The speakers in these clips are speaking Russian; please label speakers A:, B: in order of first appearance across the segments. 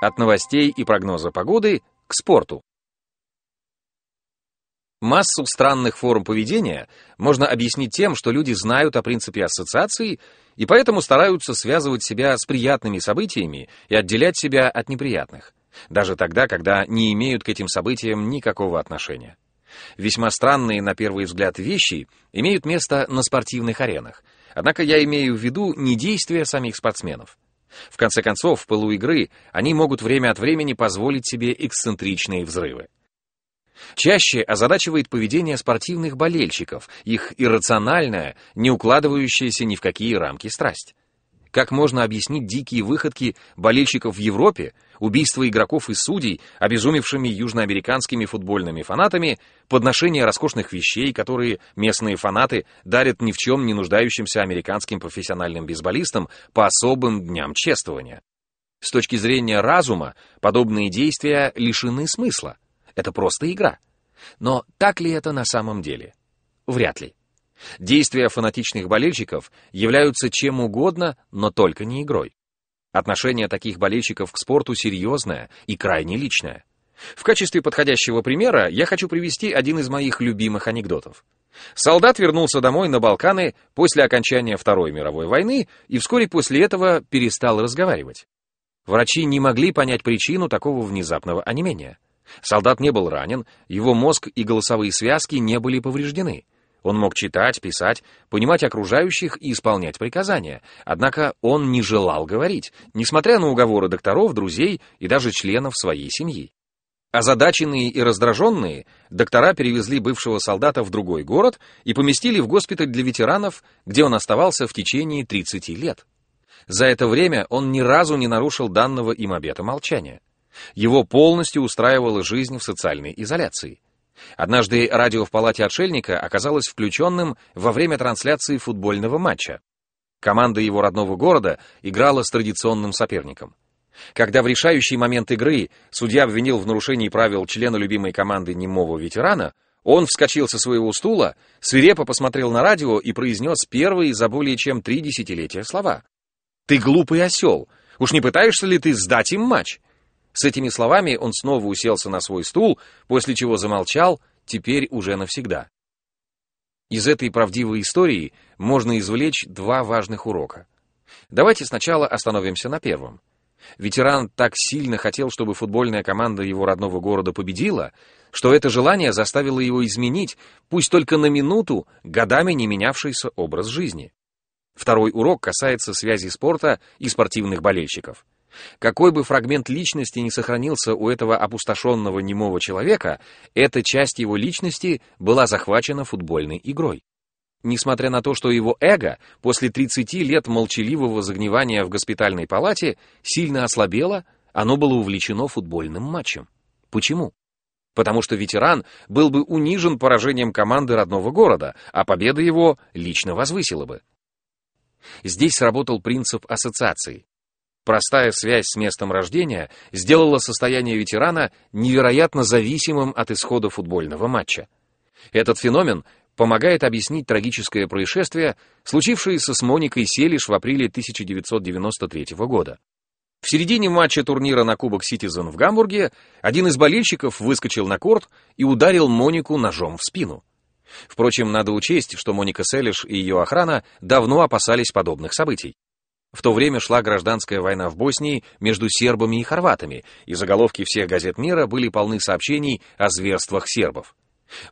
A: От новостей и прогноза погоды к спорту. Массу странных форм поведения можно объяснить тем, что люди знают о принципе ассоциации и поэтому стараются связывать себя с приятными событиями и отделять себя от неприятных, даже тогда, когда не имеют к этим событиям никакого отношения. Весьма странные на первый взгляд вещи имеют место на спортивных аренах, однако я имею в виду не действия самих спортсменов. В конце концов, в пылу игры они могут время от времени позволить себе эксцентричные взрывы. Чаще озадачивает поведение спортивных болельщиков, их иррациональная, не укладывающаяся ни в какие рамки страсть. Как можно объяснить дикие выходки болельщиков в Европе, убийство игроков и судей, обезумевшими южноамериканскими футбольными фанатами, подношение роскошных вещей, которые местные фанаты дарят ни в чем не нуждающимся американским профессиональным бейсболистам по особым дням чествования? С точки зрения разума, подобные действия лишены смысла. Это просто игра. Но так ли это на самом деле? Вряд ли. Действия фанатичных болельщиков являются чем угодно, но только не игрой. Отношение таких болельщиков к спорту серьезное и крайне личное. В качестве подходящего примера я хочу привести один из моих любимых анекдотов. Солдат вернулся домой на Балканы после окончания Второй мировой войны и вскоре после этого перестал разговаривать. Врачи не могли понять причину такого внезапного онемения. Солдат не был ранен, его мозг и голосовые связки не были повреждены. Он мог читать, писать, понимать окружающих и исполнять приказания. Однако он не желал говорить, несмотря на уговоры докторов, друзей и даже членов своей семьи. Озадаченные и раздраженные, доктора перевезли бывшего солдата в другой город и поместили в госпиталь для ветеранов, где он оставался в течение 30 лет. За это время он ни разу не нарушил данного им обета молчания. Его полностью устраивала жизнь в социальной изоляции. Однажды радио в палате отшельника оказалось включенным во время трансляции футбольного матча. Команда его родного города играла с традиционным соперником. Когда в решающий момент игры судья обвинил в нарушении правил члена любимой команды немого ветерана, он вскочил со своего стула, свирепо посмотрел на радио и произнес первые за более чем три десятилетия слова. «Ты глупый осел! Уж не пытаешься ли ты сдать им матч? С этими словами он снова уселся на свой стул, после чего замолчал, теперь уже навсегда. Из этой правдивой истории можно извлечь два важных урока. Давайте сначала остановимся на первом. Ветеран так сильно хотел, чтобы футбольная команда его родного города победила, что это желание заставило его изменить, пусть только на минуту, годами не менявшийся образ жизни. Второй урок касается связи спорта и спортивных болельщиков. Какой бы фрагмент личности ни сохранился у этого опустошенного немого человека, эта часть его личности была захвачена футбольной игрой. Несмотря на то, что его эго после 30 лет молчаливого загнивания в госпитальной палате сильно ослабело, оно было увлечено футбольным матчем. Почему? Потому что ветеран был бы унижен поражением команды родного города, а победа его лично возвысила бы. Здесь сработал принцип ассоциации. Простая связь с местом рождения сделала состояние ветерана невероятно зависимым от исхода футбольного матча. Этот феномен помогает объяснить трагическое происшествие, случившееся с Моникой Селиш в апреле 1993 года. В середине матча турнира на Кубок Ситизен в Гамбурге один из болельщиков выскочил на корт и ударил Монику ножом в спину. Впрочем, надо учесть, что Моника Селиш и ее охрана давно опасались подобных событий. В то время шла гражданская война в Боснии между сербами и хорватами, и заголовки всех газет мира были полны сообщений о зверствах сербов.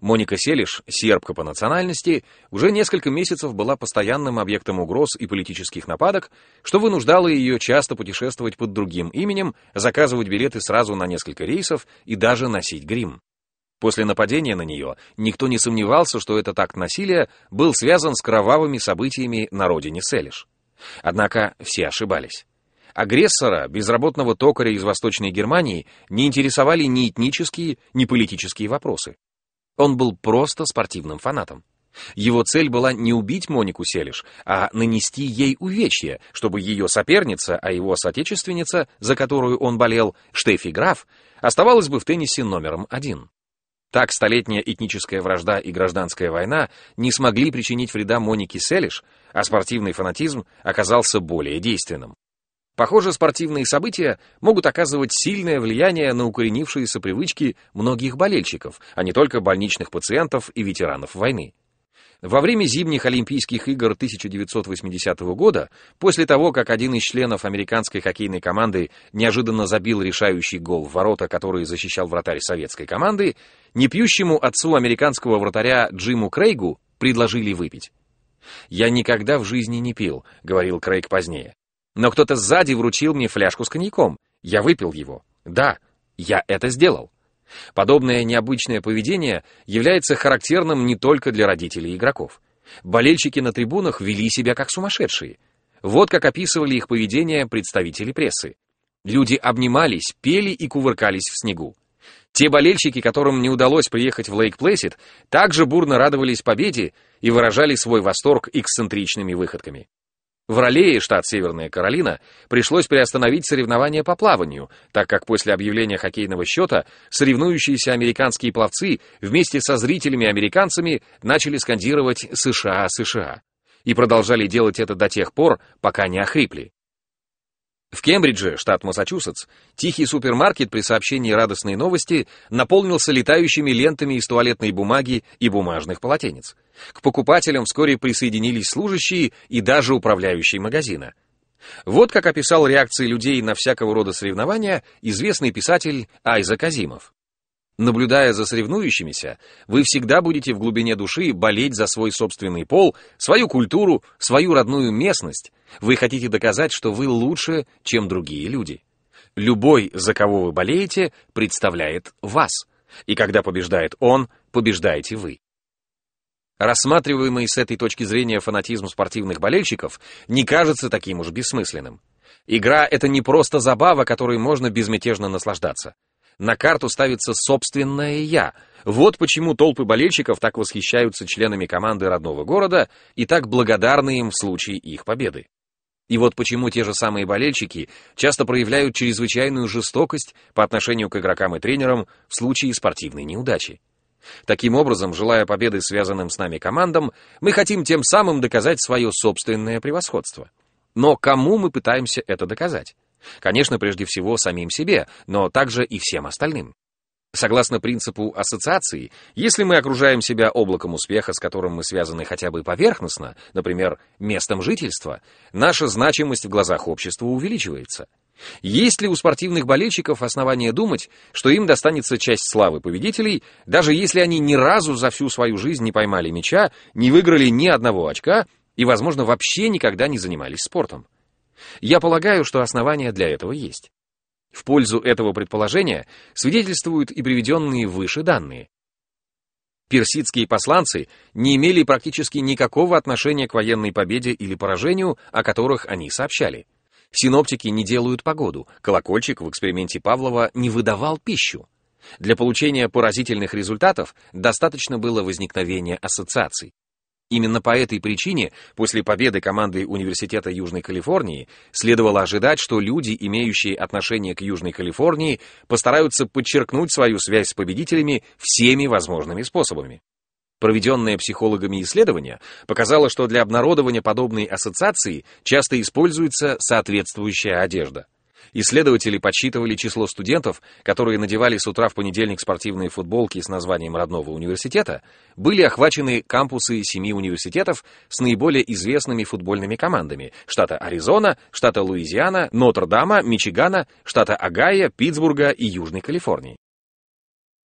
A: Моника Селиш, сербка по национальности, уже несколько месяцев была постоянным объектом угроз и политических нападок, что вынуждало ее часто путешествовать под другим именем, заказывать билеты сразу на несколько рейсов и даже носить грим. После нападения на нее никто не сомневался, что этот акт насилия был связан с кровавыми событиями на родине Селиш. Однако все ошибались. Агрессора, безработного токаря из Восточной Германии, не интересовали ни этнические, ни политические вопросы. Он был просто спортивным фанатом. Его цель была не убить Монику Селиш, а нанести ей увечья, чтобы ее соперница, а его соотечественница, за которую он болел, Штефи Граф, оставалась бы в теннисе номером один. Так столетняя этническая вражда и гражданская война не смогли причинить вреда Монике Селиш, а спортивный фанатизм оказался более действенным. Похоже, спортивные события могут оказывать сильное влияние на укоренившиеся привычки многих болельщиков, а не только больничных пациентов и ветеранов войны. Во время зимних Олимпийских игр 1980 года, после того, как один из членов американской хоккейной команды неожиданно забил решающий гол в ворота, который защищал вратарь советской команды, непьющему отцу американского вратаря Джиму Крейгу предложили выпить. «Я никогда в жизни не пил», — говорил Крейг позднее. «Но кто-то сзади вручил мне фляжку с коньяком. Я выпил его. Да, я это сделал». Подобное необычное поведение является характерным не только для родителей игроков. Болельщики на трибунах вели себя как сумасшедшие. Вот как описывали их поведение представители прессы. Люди обнимались, пели и кувыркались в снегу. Те болельщики, которым не удалось приехать в Лейк-Плэсид, также бурно радовались победе и выражали свой восторг эксцентричными выходками. В Ролее, штат Северная Каролина, пришлось приостановить соревнования по плаванию, так как после объявления хоккейного счета соревнующиеся американские пловцы вместе со зрителями-американцами начали скандировать «США, США» и продолжали делать это до тех пор, пока не охрипли. В Кембридже, штат Массачусетс, тихий супермаркет при сообщении радостной новости наполнился летающими лентами из туалетной бумаги и бумажных полотенец. К покупателям вскоре присоединились служащие и даже управляющий магазина. Вот как описал реакции людей на всякого рода соревнования известный писатель Айза Азимов. Наблюдая за соревнующимися, вы всегда будете в глубине души болеть за свой собственный пол, свою культуру, свою родную местность. Вы хотите доказать, что вы лучше, чем другие люди. Любой, за кого вы болеете, представляет вас. И когда побеждает он, побеждаете вы. Рассматриваемый с этой точки зрения фанатизм спортивных болельщиков не кажется таким уж бессмысленным. Игра — это не просто забава, которой можно безмятежно наслаждаться. На карту ставится собственное «я». Вот почему толпы болельщиков так восхищаются членами команды родного города и так благодарны им в случае их победы. И вот почему те же самые болельщики часто проявляют чрезвычайную жестокость по отношению к игрокам и тренерам в случае спортивной неудачи. Таким образом, желая победы связанным с нами командам, мы хотим тем самым доказать свое собственное превосходство. Но кому мы пытаемся это доказать? Конечно, прежде всего самим себе, но также и всем остальным. Согласно принципу ассоциации, если мы окружаем себя облаком успеха, с которым мы связаны хотя бы поверхностно, например, местом жительства, наша значимость в глазах общества увеличивается. Есть ли у спортивных болельщиков основания думать, что им достанется часть славы победителей, даже если они ни разу за всю свою жизнь не поймали мяча, не выиграли ни одного очка и, возможно, вообще никогда не занимались спортом? Я полагаю, что основания для этого есть. В пользу этого предположения свидетельствуют и приведенные выше данные. Персидские посланцы не имели практически никакого отношения к военной победе или поражению, о которых они сообщали. Синоптики не делают погоду, колокольчик в эксперименте Павлова не выдавал пищу. Для получения поразительных результатов достаточно было возникновения ассоциаций. Именно по этой причине после победы команды Университета Южной Калифорнии следовало ожидать, что люди, имеющие отношение к Южной Калифорнии, постараются подчеркнуть свою связь с победителями всеми возможными способами. Проведенное психологами исследование показало, что для обнародования подобной ассоциации часто используется соответствующая одежда. Исследователи подсчитывали число студентов, которые надевали с утра в понедельник спортивные футболки с названием родного университета, были охвачены кампусы семи университетов с наиболее известными футбольными командами штата Аризона, штата Луизиана, Нотр-Дама, Мичигана, штата Огайо, Питтсбурга и Южной Калифорнии.